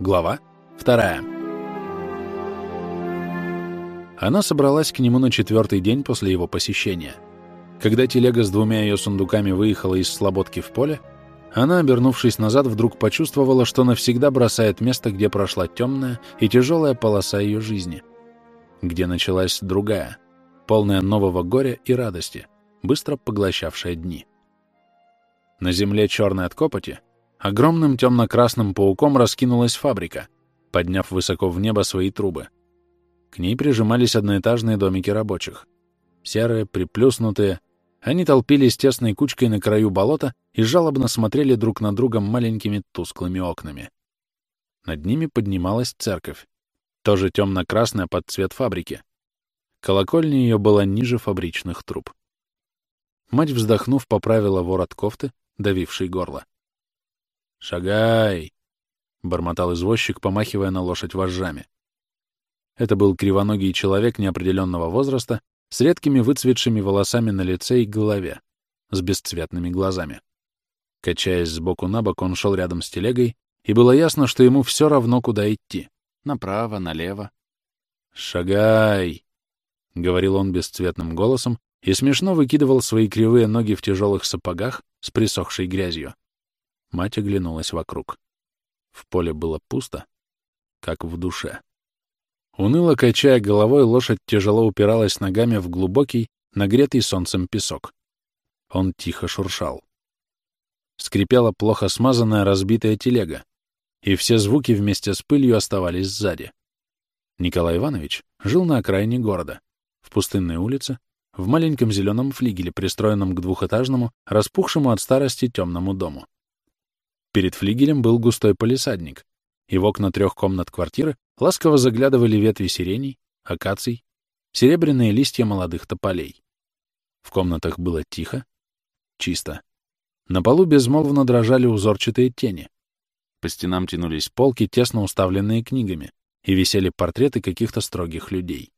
Глава вторая. Она собралась к нему на четвертый день после его посещения. Когда телега с двумя ее сундуками выехала из слободки в поле, она, обернувшись назад, вдруг почувствовала, что навсегда бросает место, где прошла темная и тяжелая полоса ее жизни, где началась другая, полная нового горя и радости, быстро поглощавшая дни. На земле черной от копоти Огромным темно-красным пауком раскинулась фабрика, подняв высоко в небо свои трубы. К ней прижимались одноэтажные домики рабочих. Серые, приплюснутые, они толпились тесной кучкой на краю болота и жалобно смотрели друг на друга маленькими тусклыми окнами. Над ними поднималась церковь, тоже темно-красная под цвет фабрики. Колокольня ее была ниже фабричных труб. Мать, вздохнув, поправила ворот кофты, давивший горло. «Шагай!» — бормотал извозчик, помахивая на лошадь вожжами. Это был кривоногий человек неопределенного возраста с редкими выцветшими волосами на лице и голове, с бесцветными глазами. Качаясь сбоку на бок, он шел рядом с телегой, и было ясно, что ему все равно, куда идти — направо, налево. «Шагай!» — говорил он бесцветным голосом и смешно выкидывал свои кривые ноги в тяжелых сапогах с присохшей грязью. Мать оглянулась вокруг. В поле было пусто, как в душе. Уныло качая головой, лошадь тяжело упиралась ногами в глубокий, нагретый солнцем песок. Он тихо шуршал. Скрипела плохо смазанная разбитая телега, и все звуки вместе с пылью оставались сзади. Николай Иванович жил на окраине города, в пустынной улице, в маленьком зеленом флигеле, пристроенном к двухэтажному, распухшему от старости темному дому. Перед флигелем был густой полисадник, и в окна трех комнат квартиры ласково заглядывали ветви сиреней, акаций, серебряные листья молодых тополей. В комнатах было тихо, чисто. На полу безмолвно дрожали узорчатые тени. По стенам тянулись полки, тесно уставленные книгами, и висели портреты каких-то строгих людей.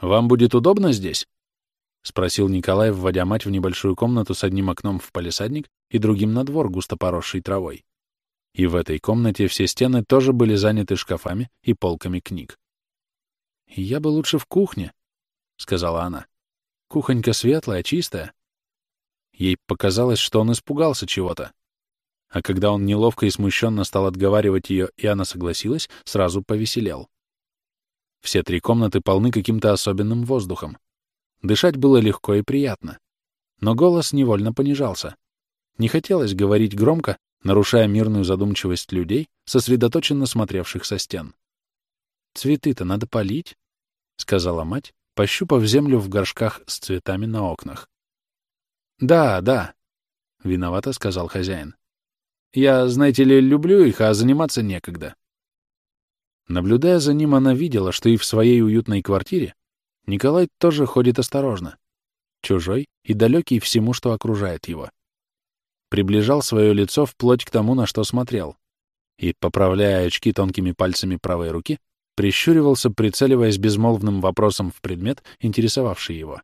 «Вам будет удобно здесь?» — спросил Николай, вводя мать в небольшую комнату с одним окном в палисадник и другим на двор, густо поросший травой. И в этой комнате все стены тоже были заняты шкафами и полками книг. «Я бы лучше в кухне», — сказала она. «Кухонька светлая, чистая». Ей показалось, что он испугался чего-то. А когда он неловко и смущенно стал отговаривать ее, и она согласилась, сразу повеселел. Все три комнаты полны каким-то особенным воздухом. Дышать было легко и приятно. Но голос невольно понижался. Не хотелось говорить громко, нарушая мирную задумчивость людей, сосредоточенно смотревших со стен. «Цветы-то надо полить», — сказала мать, пощупав землю в горшках с цветами на окнах. «Да, да», — виновато сказал хозяин. «Я, знаете ли, люблю их, а заниматься некогда». Наблюдая за ним, она видела, что и в своей уютной квартире Николай тоже ходит осторожно, чужой и далекий всему, что окружает его. Приближал свое лицо вплоть к тому, на что смотрел, и, поправляя очки тонкими пальцами правой руки, прищуривался, прицеливаясь безмолвным вопросом в предмет, интересовавший его.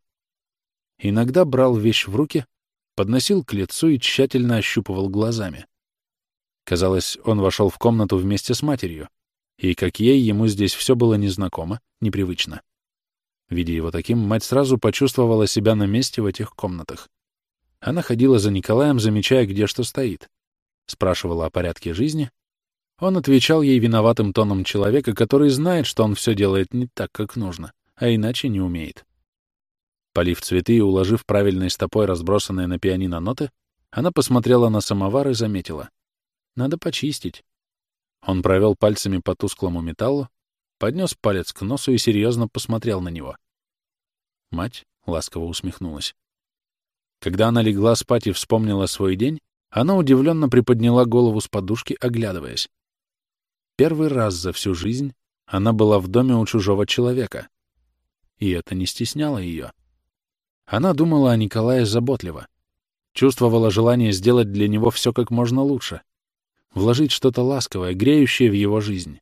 Иногда брал вещь в руки, подносил к лицу и тщательно ощупывал глазами. Казалось, он вошел в комнату вместе с матерью, и, как ей, ему здесь все было незнакомо, непривычно. Видя его таким, мать сразу почувствовала себя на месте в этих комнатах. Она ходила за Николаем, замечая, где что стоит. Спрашивала о порядке жизни. Он отвечал ей виноватым тоном человека, который знает, что он все делает не так, как нужно, а иначе не умеет. Полив цветы и уложив правильной стопой разбросанные на пианино ноты, она посмотрела на самовар и заметила. Надо почистить. Он провел пальцами по тусклому металлу, поднес палец к носу и серьезно посмотрел на него. Мать ласково усмехнулась. Когда она легла спать и вспомнила свой день, она удивленно приподняла голову с подушки, оглядываясь. Первый раз за всю жизнь она была в доме у чужого человека. И это не стесняло ее. Она думала о Николае заботливо. Чувствовала желание сделать для него все как можно лучше. Вложить что-то ласковое, греющее в его жизнь.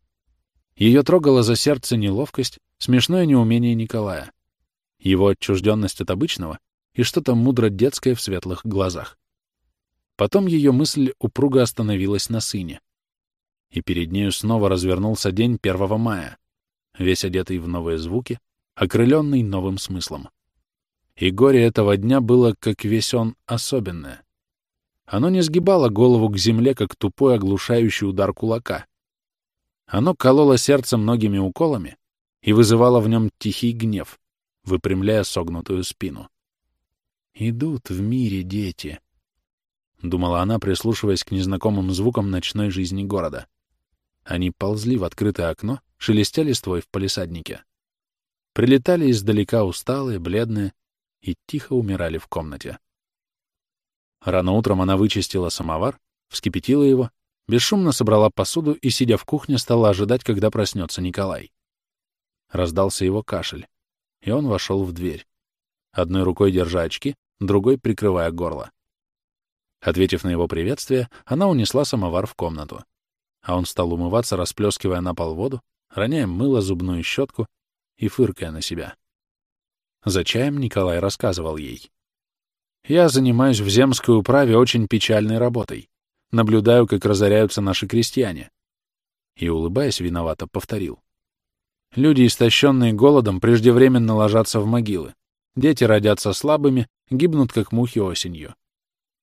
Ее трогала за сердце неловкость, смешное неумение Николая его отчужденность от обычного и что-то мудро детское в светлых глазах. Потом ее мысль упруго остановилась на сыне. И перед нею снова развернулся день 1 мая, весь одетый в новые звуки, окрыленный новым смыслом. И горе этого дня было, как весь он, особенное. Оно не сгибало голову к земле, как тупой оглушающий удар кулака. Оно кололо сердце многими уколами и вызывало в нем тихий гнев, выпрямляя согнутую спину. «Идут в мире дети», — думала она, прислушиваясь к незнакомым звукам ночной жизни города. Они ползли в открытое окно, шелестя листвой в палисаднике. Прилетали издалека усталые, бледные и тихо умирали в комнате. Рано утром она вычистила самовар, вскипятила его, бесшумно собрала посуду и, сидя в кухне, стала ожидать, когда проснется Николай. Раздался его кашель, и он вошел в дверь, одной рукой держа очки, другой прикрывая горло. Ответив на его приветствие, она унесла самовар в комнату, а он стал умываться, расплескивая на пол воду, роняя мыло, зубную щетку и фыркая на себя. За чаем Николай рассказывал ей. «Я занимаюсь в земской управе очень печальной работой. Наблюдаю, как разоряются наши крестьяне». И, улыбаясь, виновато повторил. Люди, истощенные голодом, преждевременно ложатся в могилы. Дети родятся слабыми, гибнут, как мухи осенью.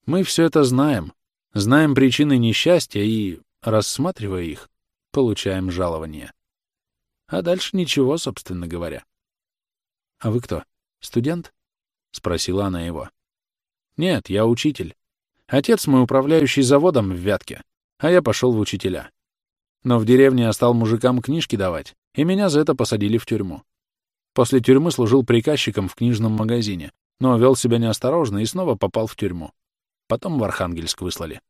Мы все это знаем, знаем причины несчастья и, рассматривая их, получаем жалование. А дальше ничего, собственно говоря. — А вы кто, студент? — спросила она его. — Нет, я учитель. Отец мой управляющий заводом в Вятке, а я пошел в учителя. Но в деревне я стал мужикам книжки давать, и меня за это посадили в тюрьму. После тюрьмы служил приказчиком в книжном магазине, но вел себя неосторожно и снова попал в тюрьму. Потом в Архангельск выслали.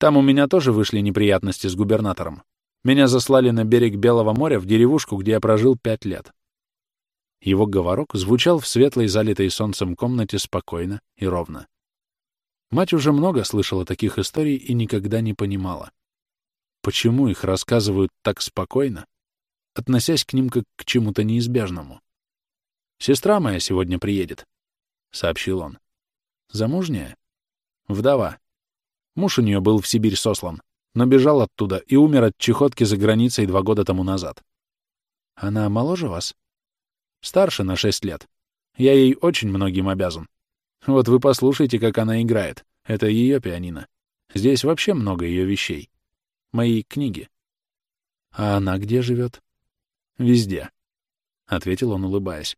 Там у меня тоже вышли неприятности с губернатором. Меня заслали на берег Белого моря в деревушку, где я прожил пять лет. Его говорок звучал в светлой, залитой солнцем комнате спокойно и ровно. Мать уже много слышала таких историй и никогда не понимала, почему их рассказывают так спокойно, относясь к ним как к чему-то неизбежному. «Сестра моя сегодня приедет», — сообщил он. «Замужняя? Вдова. Муж у нее был в Сибирь сослан, но бежал оттуда и умер от чехотки за границей два года тому назад. Она моложе вас? Старше на шесть лет. Я ей очень многим обязан. Вот вы послушайте, как она играет. Это ее пианино. Здесь вообще много ее вещей. Мои книги. А она где живет? Везде, — ответил он, улыбаясь.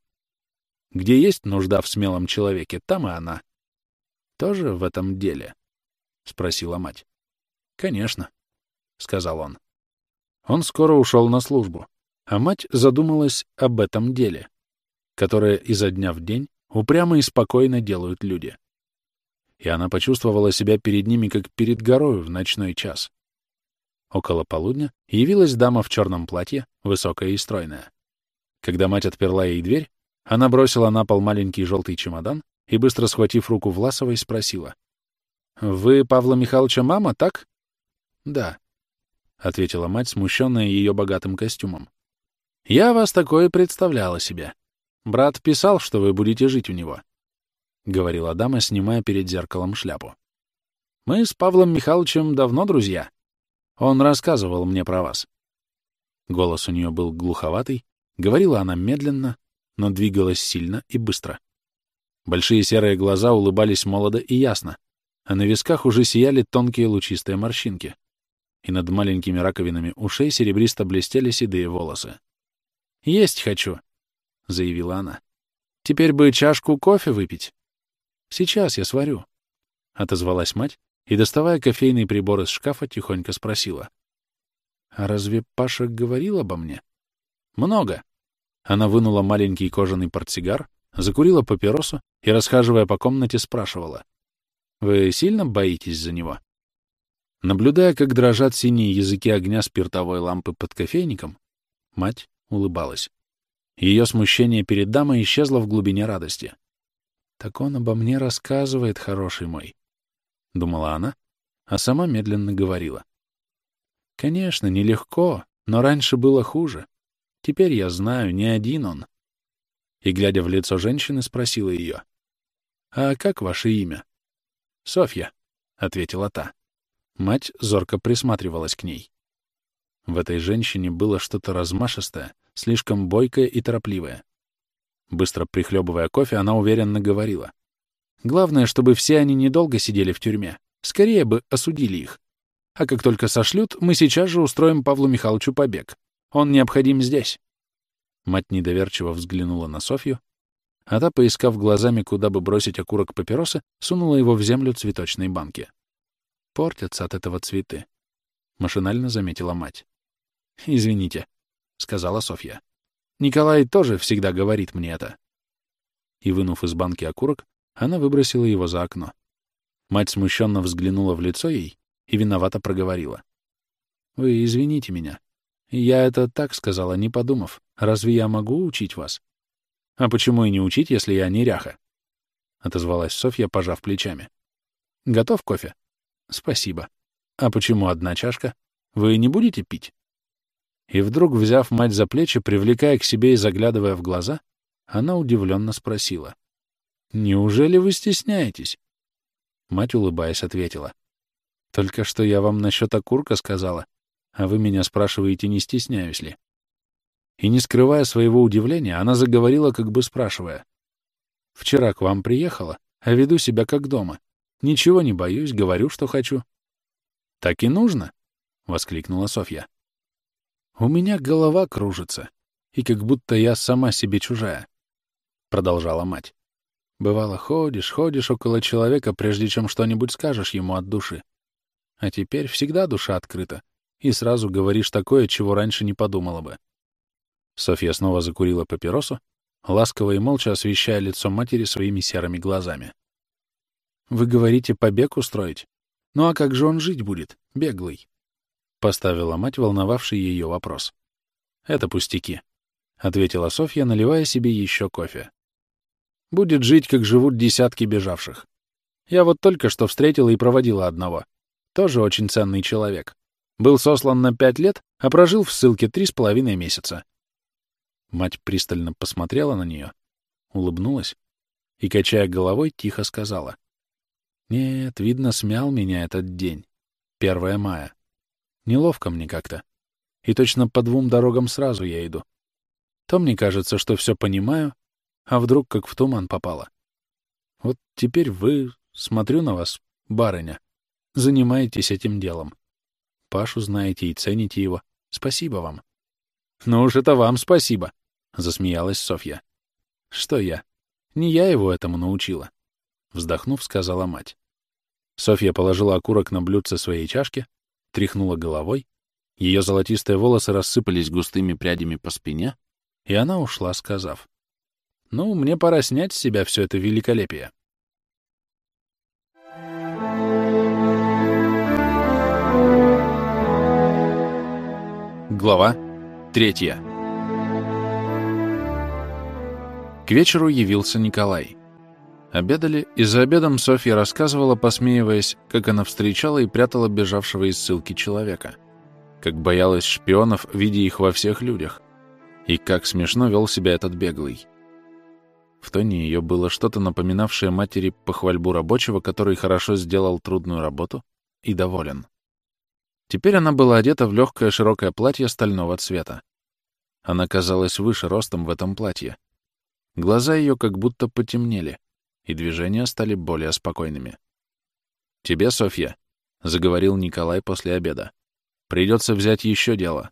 Где есть нужда в смелом человеке, там и она. Тоже в этом деле? — спросила мать. Конечно, — сказал он. Он скоро ушел на службу, а мать задумалась об этом деле которое изо дня в день упрямо и спокойно делают люди. И она почувствовала себя перед ними, как перед горою в ночной час. Около полудня явилась дама в черном платье, высокая и стройная. Когда мать отперла ей дверь, она бросила на пол маленький желтый чемодан и, быстро схватив руку Власовой, спросила. «Вы Павла Михайловича мама, так?» «Да», — ответила мать, смущенная ее богатым костюмом. «Я вас такое представляла себе. Брат писал, что вы будете жить у него, — говорила дама, снимая перед зеркалом шляпу. Мы с Павлом Михайловичем давно друзья. Он рассказывал мне про вас. Голос у нее был глуховатый, говорила она медленно, но двигалась сильно и быстро. Большие серые глаза улыбались молодо и ясно, а на висках уже сияли тонкие лучистые морщинки, и над маленькими раковинами ушей серебристо блестели седые волосы. «Есть хочу», — заявила она. «Теперь бы чашку кофе выпить». «Сейчас я сварю», — отозвалась мать и, доставая кофейный прибор из шкафа, тихонько спросила. «А разве Паша говорил обо мне?» «Много». Она вынула маленький кожаный портсигар, закурила папиросу и, расхаживая по комнате, спрашивала. «Вы сильно боитесь за него?» Наблюдая, как дрожат синие языки огня спиртовой лампы под кофейником, мать улыбалась. Ее смущение перед дамой исчезло в глубине радости. «Так он обо мне рассказывает, хороший мой», — думала она, а сама медленно говорила. «Конечно, нелегко, но раньше было хуже. Теперь я знаю, не один он». И, глядя в лицо женщины, спросила ее. «А как ваше имя?» «Софья», — ответила та. Мать зорко присматривалась к ней. В этой женщине было что-то размашистое, слишком бойкое и торопливое. Быстро прихлебывая кофе, она уверенно говорила. «Главное, чтобы все они недолго сидели в тюрьме. Скорее бы осудили их. А как только сошлют, мы сейчас же устроим Павлу Михайловичу побег. Он необходим здесь». Мать недоверчиво взглянула на Софью, а та, поискав глазами, куда бы бросить окурок папиросы, сунула его в землю цветочной банки. «Портятся от этого цветы», — машинально заметила мать. «Извините», — сказала Софья. «Николай тоже всегда говорит мне это». И, вынув из банки окурок, она выбросила его за окно. Мать смущенно взглянула в лицо ей и виновато проговорила. «Вы извините меня. Я это так сказала, не подумав. Разве я могу учить вас?» «А почему и не учить, если я неряха?» — отозвалась Софья, пожав плечами. «Готов кофе?» «Спасибо. А почему одна чашка? Вы не будете пить?» И вдруг, взяв мать за плечи, привлекая к себе и заглядывая в глаза, она удивленно спросила. «Неужели вы стесняетесь?» Мать, улыбаясь, ответила. «Только что я вам насчет окурка сказала, а вы меня спрашиваете, не стесняюсь ли?» И, не скрывая своего удивления, она заговорила, как бы спрашивая. «Вчера к вам приехала, а веду себя как дома. Ничего не боюсь, говорю, что хочу». «Так и нужно!» — воскликнула Софья. «У меня голова кружится, и как будто я сама себе чужая», — продолжала мать. «Бывало, ходишь, ходишь около человека, прежде чем что-нибудь скажешь ему от души. А теперь всегда душа открыта, и сразу говоришь такое, чего раньше не подумала бы. Софья снова закурила папиросу, ласково и молча освещая лицо матери своими серыми глазами. «Вы говорите, побег устроить? Ну а как же он жить будет, беглый?» Поставила мать, волновавший ее вопрос. «Это пустяки», — ответила Софья, наливая себе еще кофе. «Будет жить, как живут десятки бежавших. Я вот только что встретила и проводила одного. Тоже очень ценный человек. Был сослан на пять лет, а прожил в ссылке три с половиной месяца. Мать пристально посмотрела на нее, улыбнулась и, качая головой, тихо сказала. «Нет, видно, смял меня этот день. Первое мая. Неловко мне как-то. И точно по двум дорогам сразу я иду. То мне кажется, что все понимаю, а вдруг как в туман попало. Вот теперь вы, смотрю на вас, барыня, занимаетесь этим делом. Пашу знаете и цените его. Спасибо вам. «Ну уж это вам спасибо», — засмеялась Софья. «Что я? Не я его этому научила», — вздохнув, сказала мать. Софья положила окурок на блюдце своей чашки, тряхнула головой, ее золотистые волосы рассыпались густыми прядями по спине, и она ушла, сказав. «Ну, мне пора снять с себя все это великолепие». Глава Третье. К вечеру явился Николай. Обедали, и за обедом Софья рассказывала, посмеиваясь, как она встречала и прятала бежавшего из ссылки человека, как боялась шпионов, видя их во всех людях, и как смешно вел себя этот беглый. В тоне ее было что-то напоминавшее матери похвальбу рабочего, который хорошо сделал трудную работу и доволен. Теперь она была одета в легкое широкое платье стального цвета. Она казалась выше ростом в этом платье. Глаза ее как будто потемнели, и движения стали более спокойными. «Тебе, Софья», — заговорил Николай после обеда, — «придется взять еще дело.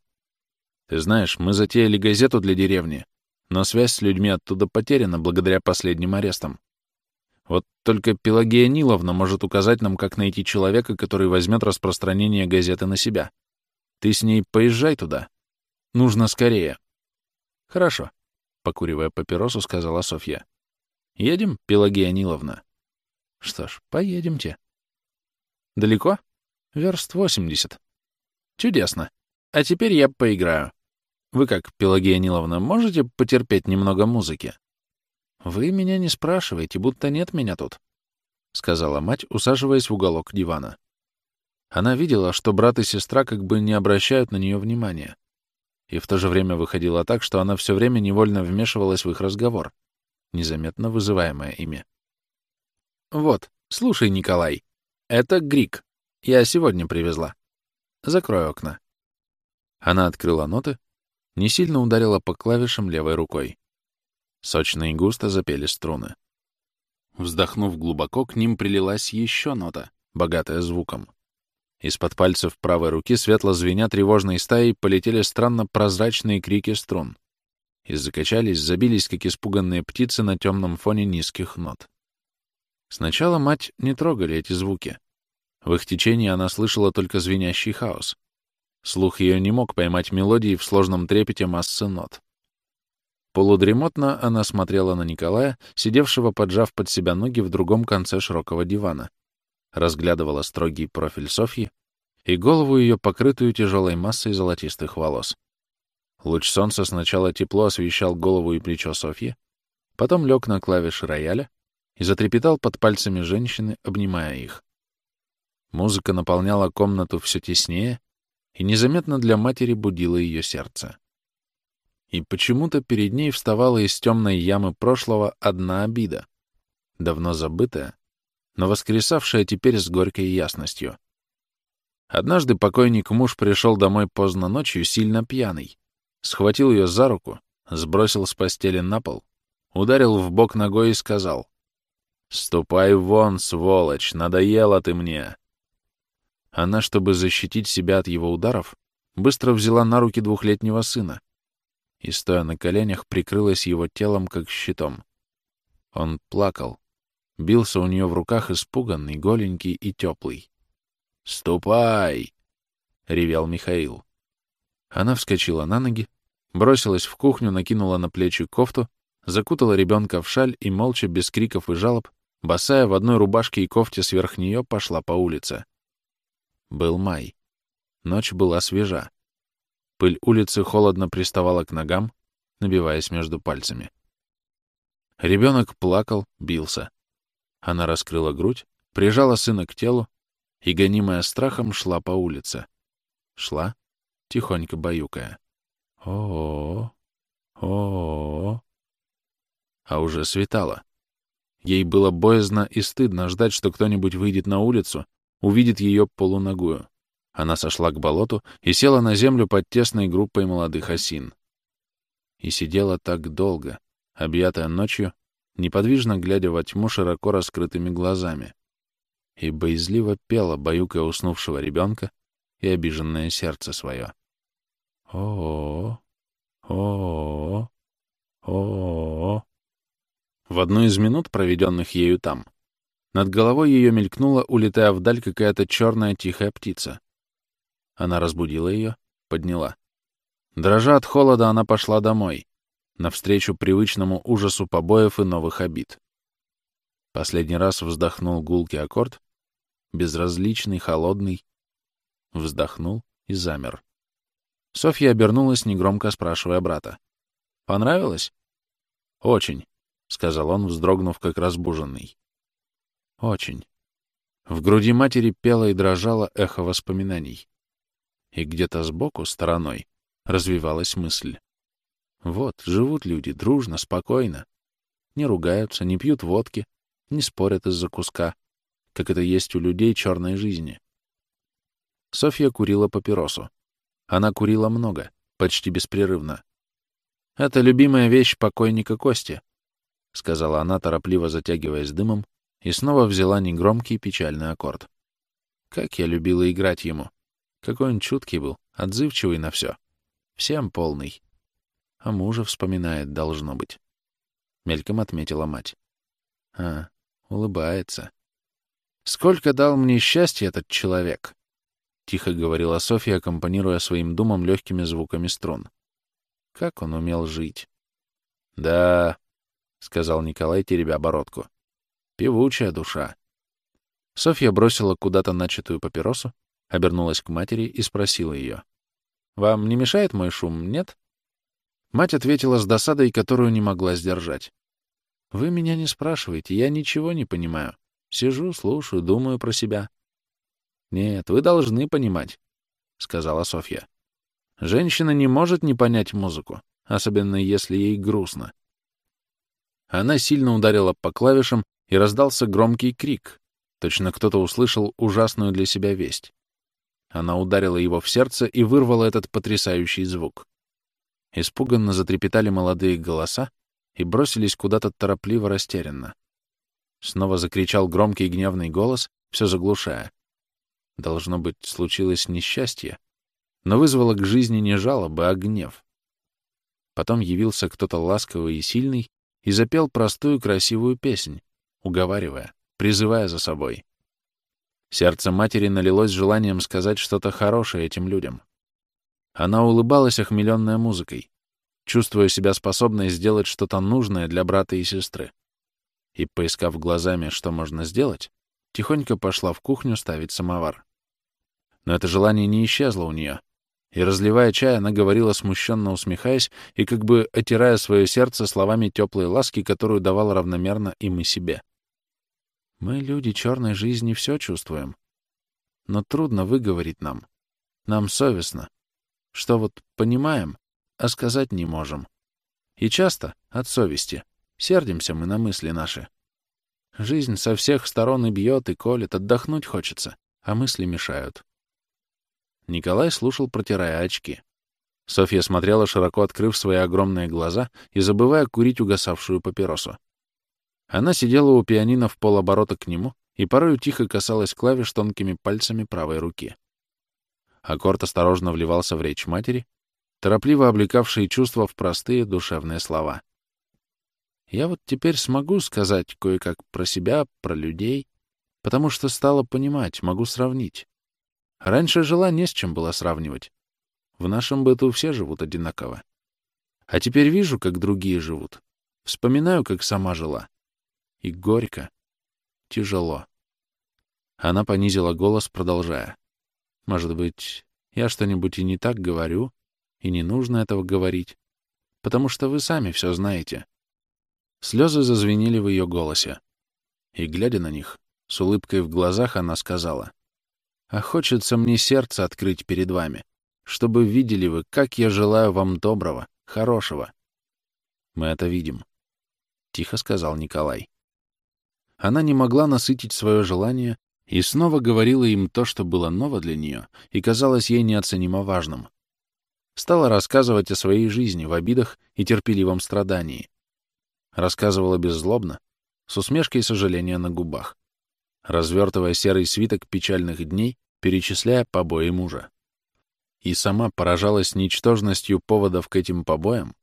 Ты знаешь, мы затеяли газету для деревни, но связь с людьми оттуда потеряна благодаря последним арестам. Вот только Пелагея Ниловна может указать нам, как найти человека, который возьмет распространение газеты на себя. Ты с ней поезжай туда. Нужно скорее. Хорошо, покуривая папиросу, сказала Софья. Едем, Пелагея Ниловна? Что ж, поедемте. Далеко? Верст восемьдесят. Чудесно. А теперь я поиграю. Вы как, Пелагея Ниловна, можете потерпеть немного музыки? «Вы меня не спрашиваете, будто нет меня тут», — сказала мать, усаживаясь в уголок дивана. Она видела, что брат и сестра как бы не обращают на нее внимания. И в то же время выходило так, что она все время невольно вмешивалась в их разговор, незаметно вызываемая ими. «Вот, слушай, Николай, это Грик. Я сегодня привезла. Закрой окна». Она открыла ноты, не сильно ударила по клавишам левой рукой. Сочно и густо запели струны. Вздохнув глубоко, к ним прилилась еще нота, богатая звуком. Из-под пальцев правой руки светло звеня тревожной стаей полетели странно прозрачные крики струн. И закачались, забились, как испуганные птицы на темном фоне низких нот. Сначала мать не трогали эти звуки. В их течении она слышала только звенящий хаос. Слух ее не мог поймать мелодии в сложном трепете массы нот. Полудремотно она смотрела на Николая, сидевшего, поджав под себя ноги в другом конце широкого дивана разглядывала строгий профиль Софьи и голову ее, покрытую тяжелой массой золотистых волос. Луч солнца сначала тепло освещал голову и плечо Софьи, потом лег на клавиши рояля и затрепетал под пальцами женщины, обнимая их. Музыка наполняла комнату все теснее и незаметно для матери будила ее сердце. И почему-то перед ней вставала из темной ямы прошлого одна обида, давно забытая, но воскресавшая теперь с горькой ясностью. Однажды покойник-муж пришел домой поздно ночью, сильно пьяный. Схватил ее за руку, сбросил с постели на пол, ударил в бок ногой и сказал, «Ступай вон, сволочь, надоела ты мне!» Она, чтобы защитить себя от его ударов, быстро взяла на руки двухлетнего сына и, стоя на коленях, прикрылась его телом, как щитом. Он плакал, бился у нее в руках испуганный, голенький и теплый. «Ступай!» — ревел Михаил. Она вскочила на ноги, бросилась в кухню, накинула на плечи кофту, закутала ребенка в шаль и, молча, без криков и жалоб, босая в одной рубашке и кофте сверх нее, пошла по улице. Был май. Ночь была свежа. Пыль улицы холодно приставала к ногам, набиваясь между пальцами. Ребенок плакал, бился. Она раскрыла грудь, прижала сына к телу и, гонимая страхом, шла по улице. Шла, тихонько баюкая. о о о А уже светало. Ей было боязно и стыдно ждать, что кто-нибудь выйдет на улицу, увидит ее полуногую. Она сошла к болоту и села на землю под тесной группой молодых осин. И сидела так долго, объятая ночью, неподвижно глядя во тьму широко раскрытыми глазами, и боязливо пела, баюкая уснувшего ребенка и обиженное сердце свое. о о о о о В одну из минут, проведенных ею там, над головой ее мелькнула, улетая вдаль, какая-то черная тихая птица. Она разбудила ее, подняла. Дрожа от холода, она пошла домой, навстречу привычному ужасу побоев и новых обид. Последний раз вздохнул гулкий аккорд, безразличный, холодный, вздохнул и замер. Софья обернулась, негромко спрашивая брата. «Понравилось?» «Очень», — сказал он, вздрогнув, как разбуженный. «Очень». В груди матери пело и дрожало эхо воспоминаний. И где-то сбоку, стороной, развивалась мысль. Вот, живут люди дружно, спокойно. Не ругаются, не пьют водки, не спорят из-за куска, как это есть у людей черной жизни. Софья курила папиросу. Она курила много, почти беспрерывно. «Это любимая вещь покойника Кости», — сказала она, торопливо затягиваясь дымом, и снова взяла негромкий печальный аккорд. Как я любила играть ему. Какой он чуткий был, отзывчивый на все. Всем полный. А мужа вспоминает, должно быть. Мельком отметила мать. А, улыбается. Сколько дал мне счастья этот человек? Тихо говорила Софья, аккомпанируя своим думам легкими звуками струн. Как он умел жить? Да, сказал Николай, теребя бородку. Певучая душа. Софья бросила куда-то начатую папиросу, обернулась к матери и спросила ее. «Вам не мешает мой шум, нет?» Мать ответила с досадой, которую не могла сдержать. «Вы меня не спрашиваете, я ничего не понимаю. Сижу, слушаю, думаю про себя». «Нет, вы должны понимать», — сказала Софья. «Женщина не может не понять музыку, особенно если ей грустно». Она сильно ударила по клавишам, и раздался громкий крик. Точно кто-то услышал ужасную для себя весть. Она ударила его в сердце и вырвала этот потрясающий звук. Испуганно затрепетали молодые голоса и бросились куда-то торопливо растерянно. Снова закричал громкий гневный голос, все заглушая. Должно быть, случилось несчастье, но вызвало к жизни не жалобы, а гнев. Потом явился кто-то ласковый и сильный и запел простую красивую песнь, уговаривая, призывая за собой. Сердце матери налилось желанием сказать что-то хорошее этим людям. Она улыбалась, охмеленная музыкой, чувствуя себя способной сделать что-то нужное для брата и сестры. И, поискав глазами, что можно сделать, тихонько пошла в кухню ставить самовар. Но это желание не исчезло у нее, и, разливая чай, она говорила, смущенно усмехаясь и как бы отирая свое сердце словами теплой ласки, которую давала равномерно им и себе. «Мы, люди черной жизни, все чувствуем. Но трудно выговорить нам. Нам совестно. Что вот понимаем, а сказать не можем. И часто, от совести, сердимся мы на мысли наши. Жизнь со всех сторон и бьет, и колет, отдохнуть хочется, а мысли мешают. Николай слушал, протирая очки. Софья смотрела, широко открыв свои огромные глаза и забывая курить угасавшую папиросу. Она сидела у пианино в полоборота к нему и порою тихо касалась клавиш тонкими пальцами правой руки. Аккорд осторожно вливался в речь матери, торопливо облекавшие чувства в простые душевные слова. Я вот теперь смогу сказать кое-как про себя, про людей, потому что стала понимать, могу сравнить. Раньше жила не с чем было сравнивать. В нашем быту все живут одинаково. А теперь вижу, как другие живут. Вспоминаю, как сама жила. И горько. Тяжело. Она понизила голос, продолжая. Может быть, я что-нибудь и не так говорю, и не нужно этого говорить, потому что вы сами все знаете. Слезы зазвенели в ее голосе. И, глядя на них, с улыбкой в глазах она сказала — а хочется мне сердце открыть перед вами, чтобы видели вы, как я желаю вам доброго, хорошего. Мы это видим, — тихо сказал Николай. Она не могла насытить свое желание и снова говорила им то, что было ново для нее и казалось ей неоценимо важным. Стала рассказывать о своей жизни в обидах и терпеливом страдании. Рассказывала беззлобно, с усмешкой сожаления на губах развертывая серый свиток печальных дней, перечисляя побои мужа. И сама поражалась ничтожностью поводов к этим побоям,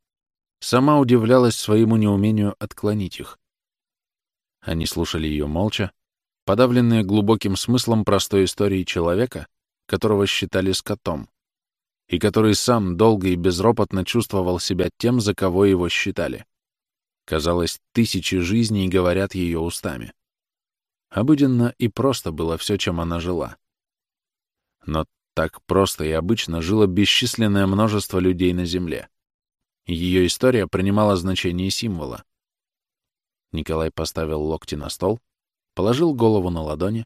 сама удивлялась своему неумению отклонить их. Они слушали ее молча, подавленные глубоким смыслом простой истории человека, которого считали скотом, и который сам долго и безропотно чувствовал себя тем, за кого его считали. Казалось, тысячи жизней говорят ее устами. Обыденно и просто было все, чем она жила. Но так просто и обычно жило бесчисленное множество людей на Земле. Ее история принимала значение символа. Николай поставил локти на стол, положил голову на ладони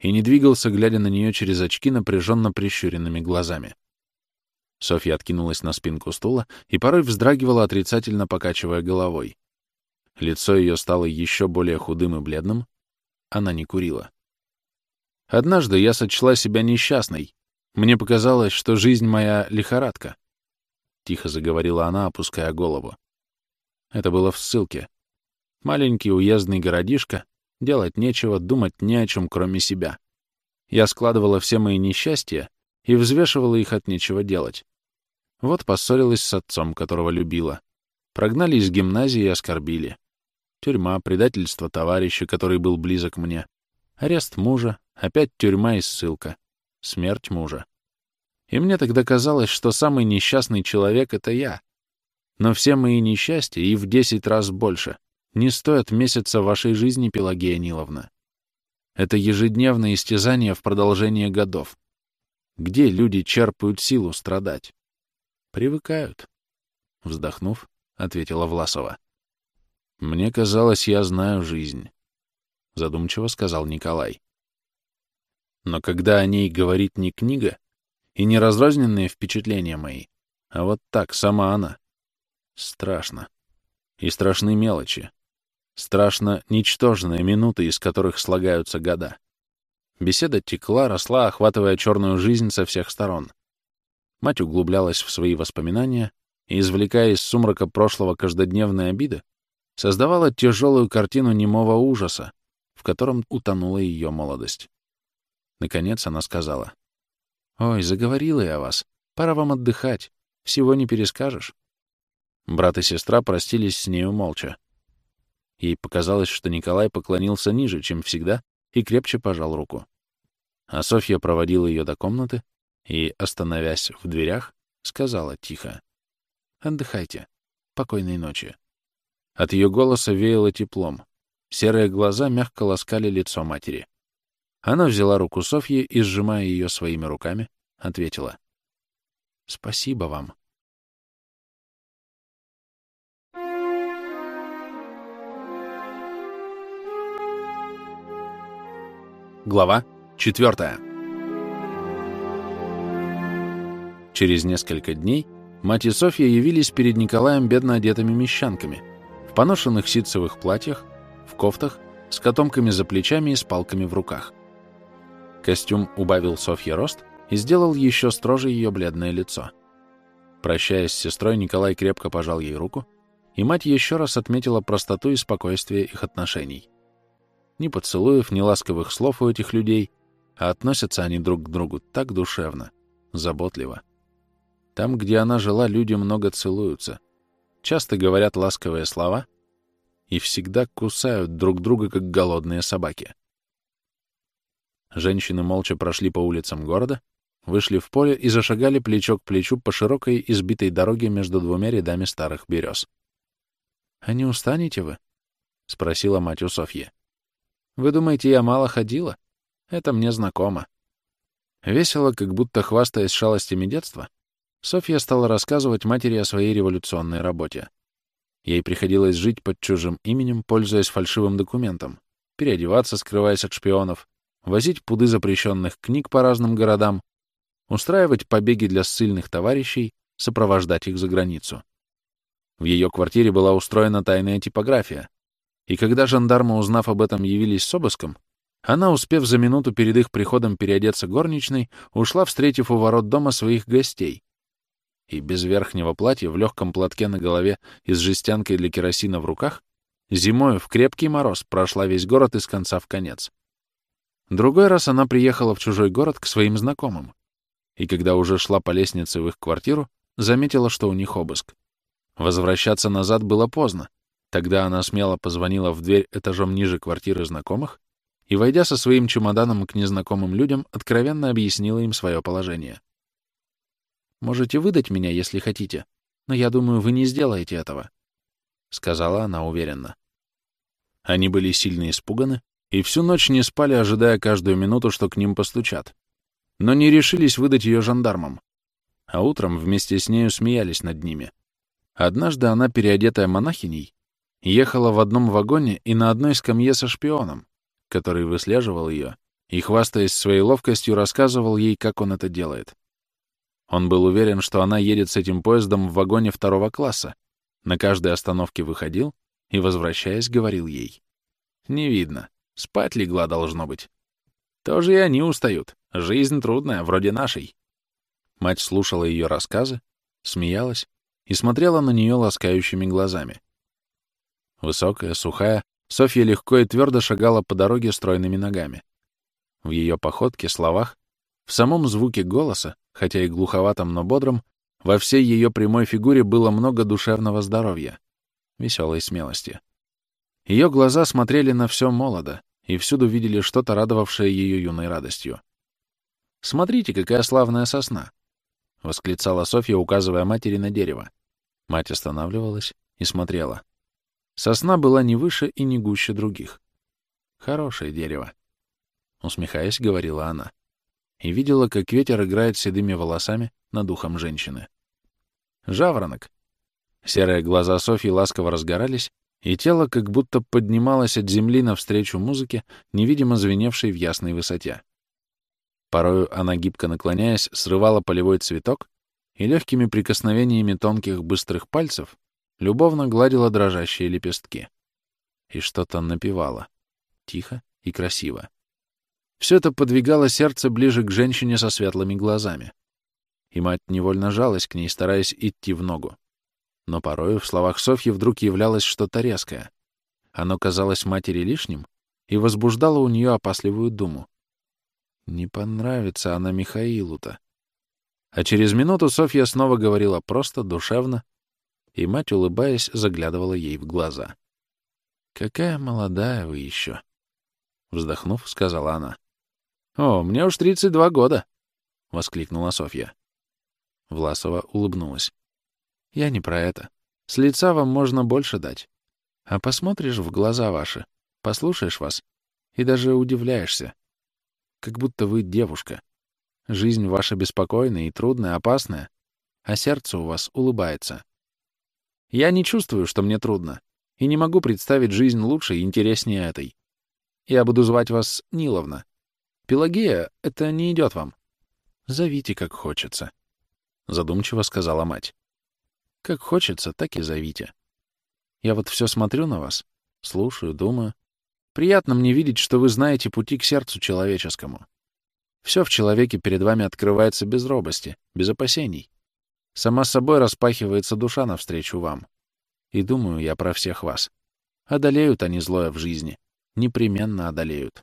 и не двигался, глядя на нее через очки напряженно прищуренными глазами. Софья откинулась на спинку стула и порой вздрагивала, отрицательно покачивая головой. Лицо ее стало еще более худым и бледным, она не курила. Однажды я сочла себя несчастной. Мне показалось, что жизнь моя — лихорадка. Тихо заговорила она, опуская голову. Это было в ссылке. Маленький уездный городишко, делать нечего, думать не о чем, кроме себя. Я складывала все мои несчастья и взвешивала их от нечего делать. Вот поссорилась с отцом, которого любила. Прогнали из гимназии и оскорбили. Тюрьма, предательство товарища, который был близок мне. Арест мужа, опять тюрьма и ссылка. Смерть мужа. И мне тогда казалось, что самый несчастный человек — это я. Но все мои несчастья, и в десять раз больше, не стоят месяца вашей жизни, Пелагея Ниловна. Это ежедневное истязание в продолжение годов. Где люди черпают силу страдать? Привыкают. Вздохнув, ответила Власова. «Мне казалось, я знаю жизнь», — задумчиво сказал Николай. «Но когда о ней говорит не книга и не разрозненные впечатления мои, а вот так, сама она, страшно. И страшны мелочи. Страшно ничтожные минуты, из которых слагаются года. Беседа текла, росла, охватывая черную жизнь со всех сторон. Мать углублялась в свои воспоминания и, извлекая из сумрака прошлого каждодневные обиды, создавала тяжелую картину немого ужаса, в котором утонула ее молодость. Наконец она сказала. «Ой, заговорила я о вас. Пора вам отдыхать. Всего не перескажешь». Брат и сестра простились с нею молча. Ей показалось, что Николай поклонился ниже, чем всегда, и крепче пожал руку. А Софья проводила ее до комнаты и, остановясь в дверях, сказала тихо. «Отдыхайте. Покойной ночи». От ее голоса веяло теплом. Серые глаза мягко ласкали лицо матери. Она взяла руку Софьи и, сжимая ее своими руками, ответила. «Спасибо вам». Глава 4. Через несколько дней мать и Софья явились перед Николаем бедно одетыми мещанками, в поношенных ситцевых платьях, в кофтах, с котомками за плечами и с палками в руках. Костюм убавил Софье рост и сделал еще строже ее бледное лицо. Прощаясь с сестрой, Николай крепко пожал ей руку, и мать еще раз отметила простоту и спокойствие их отношений. Ни поцелуев, ни ласковых слов у этих людей, а относятся они друг к другу так душевно, заботливо. Там, где она жила, люди много целуются, часто говорят ласковые слова и всегда кусают друг друга, как голодные собаки. Женщины молча прошли по улицам города, вышли в поле и зашагали плечо к плечу по широкой избитой дороге между двумя рядами старых берез. — А не устанете вы? — спросила мать у Софьи. — Вы думаете, я мало ходила? Это мне знакомо. Весело, как будто хвастаясь шалостями детства, Софья стала рассказывать матери о своей революционной работе. Ей приходилось жить под чужим именем, пользуясь фальшивым документом, переодеваться, скрываясь от шпионов, возить пуды запрещенных книг по разным городам, устраивать побеги для ссыльных товарищей, сопровождать их за границу. В ее квартире была устроена тайная типография, и когда жандармы, узнав об этом, явились с обыском, она, успев за минуту перед их приходом переодеться горничной, ушла, встретив у ворот дома своих гостей. И без верхнего платья, в легком платке на голове и с жестянкой для керосина в руках, зимой в крепкий мороз прошла весь город из конца в конец. Другой раз она приехала в чужой город к своим знакомым, и когда уже шла по лестнице в их квартиру, заметила, что у них обыск. Возвращаться назад было поздно. Тогда она смело позвонила в дверь этажом ниже квартиры знакомых и, войдя со своим чемоданом к незнакомым людям, откровенно объяснила им свое положение. «Можете выдать меня, если хотите, но я думаю, вы не сделаете этого», — сказала она уверенно. Они были сильно испуганы, и всю ночь не спали, ожидая каждую минуту, что к ним постучат. Но не решились выдать ее жандармам. А утром вместе с нею смеялись над ними. Однажды она, переодетая монахиней, ехала в одном вагоне и на одной скамье со шпионом, который выслеживал ее и, хвастаясь своей ловкостью, рассказывал ей, как он это делает. Он был уверен, что она едет с этим поездом в вагоне второго класса, на каждой остановке выходил и, возвращаясь, говорил ей. «Не видно. Спать легла, должно быть. Тоже и они устают. Жизнь трудная, вроде нашей. Мать слушала ее рассказы, смеялась и смотрела на нее ласкающими глазами. Высокая, сухая, Софья легко и твердо шагала по дороге стройными ногами. В ее походке, словах, в самом звуке голоса, хотя и глуховатом, но бодром, во всей ее прямой фигуре было много душевного здоровья, веселой смелости. Ее глаза смотрели на все молодо, и всюду видели что-то, радовавшее ее юной радостью. «Смотрите, какая славная сосна!» — восклицала Софья, указывая матери на дерево. Мать останавливалась и смотрела. Сосна была не выше и не гуще других. «Хорошее дерево», — усмехаясь, говорила она. И видела, как ветер играет седыми волосами над ухом женщины. «Жаворонок!» Серые глаза Софьи ласково разгорались, и тело как будто поднималось от земли навстречу музыке, невидимо звеневшей в ясной высоте. Порою она, гибко наклоняясь, срывала полевой цветок и легкими прикосновениями тонких быстрых пальцев любовно гладила дрожащие лепестки. И что-то напевала. Тихо и красиво. Все это подвигало сердце ближе к женщине со светлыми глазами. И мать невольно жалась к ней, стараясь идти в ногу. Но порою в словах Софьи вдруг являлось что-то резкое. Оно казалось матери лишним и возбуждало у нее опасливую думу. Не понравится она Михаилу-то. А через минуту Софья снова говорила просто, душевно, и мать, улыбаясь, заглядывала ей в глаза. «Какая молодая вы еще!» Вздохнув, сказала она. «О, мне уж 32 года!» — воскликнула Софья. Власова улыбнулась. «Я не про это. С лица вам можно больше дать. А посмотришь в глаза ваши, послушаешь вас и даже удивляешься. Как будто вы девушка. Жизнь ваша беспокойная и трудная, опасная, а сердце у вас улыбается. Я не чувствую, что мне трудно, и не могу представить жизнь лучше и интереснее этой. Я буду звать вас Ниловна. Пелагея — это не идет вам. Зовите, как хочется, — задумчиво сказала мать. Как хочется, так и зовите. Я вот все смотрю на вас, слушаю, думаю. Приятно мне видеть, что вы знаете пути к сердцу человеческому. Все в человеке перед вами открывается без робости, без опасений. Сама собой распахивается душа навстречу вам. И думаю я про всех вас. Одолеют они злое в жизни. Непременно одолеют.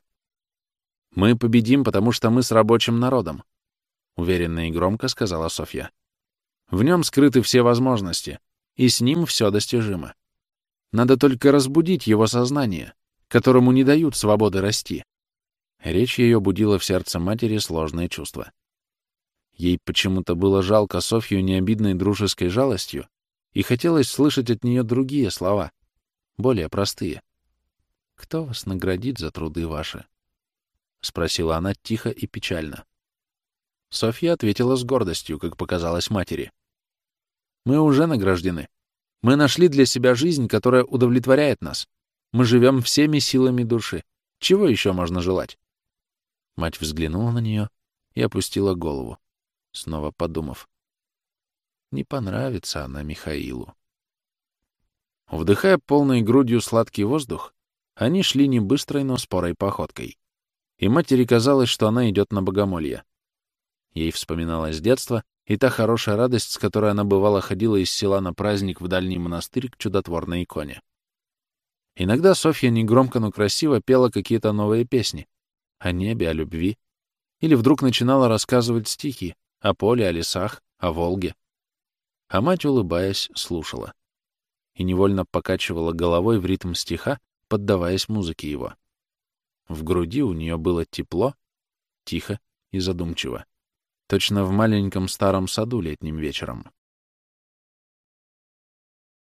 Мы победим, потому что мы с рабочим народом, — уверенно и громко сказала Софья. В нем скрыты все возможности, и с ним все достижимо. Надо только разбудить его сознание, которому не дают свободы расти. Речь ее будила в сердце матери сложные чувства. Ей почему-то было жалко Софью необидной дружеской жалостью, и хотелось слышать от нее другие слова, более простые. «Кто вас наградит за труды ваши?» — спросила она тихо и печально. Софья ответила с гордостью, как показалось матери. «Мы уже награждены. Мы нашли для себя жизнь, которая удовлетворяет нас. Мы живем всеми силами души. Чего еще можно желать?» Мать взглянула на нее и опустила голову снова подумав. Не понравится она Михаилу. Вдыхая полной грудью сладкий воздух, они шли не быстрой, но спорой походкой. И матери казалось, что она идет на богомолье. Ей вспоминалось детство и та хорошая радость, с которой она бывало ходила из села на праздник в дальний монастырь к чудотворной иконе. Иногда Софья негромко, но красиво пела какие-то новые песни о небе, о любви, или вдруг начинала рассказывать стихи, о поле, о лесах, о Волге. А мать, улыбаясь, слушала. И невольно покачивала головой в ритм стиха, поддаваясь музыке его. В груди у нее было тепло, тихо и задумчиво. Точно в маленьком старом саду летним вечером.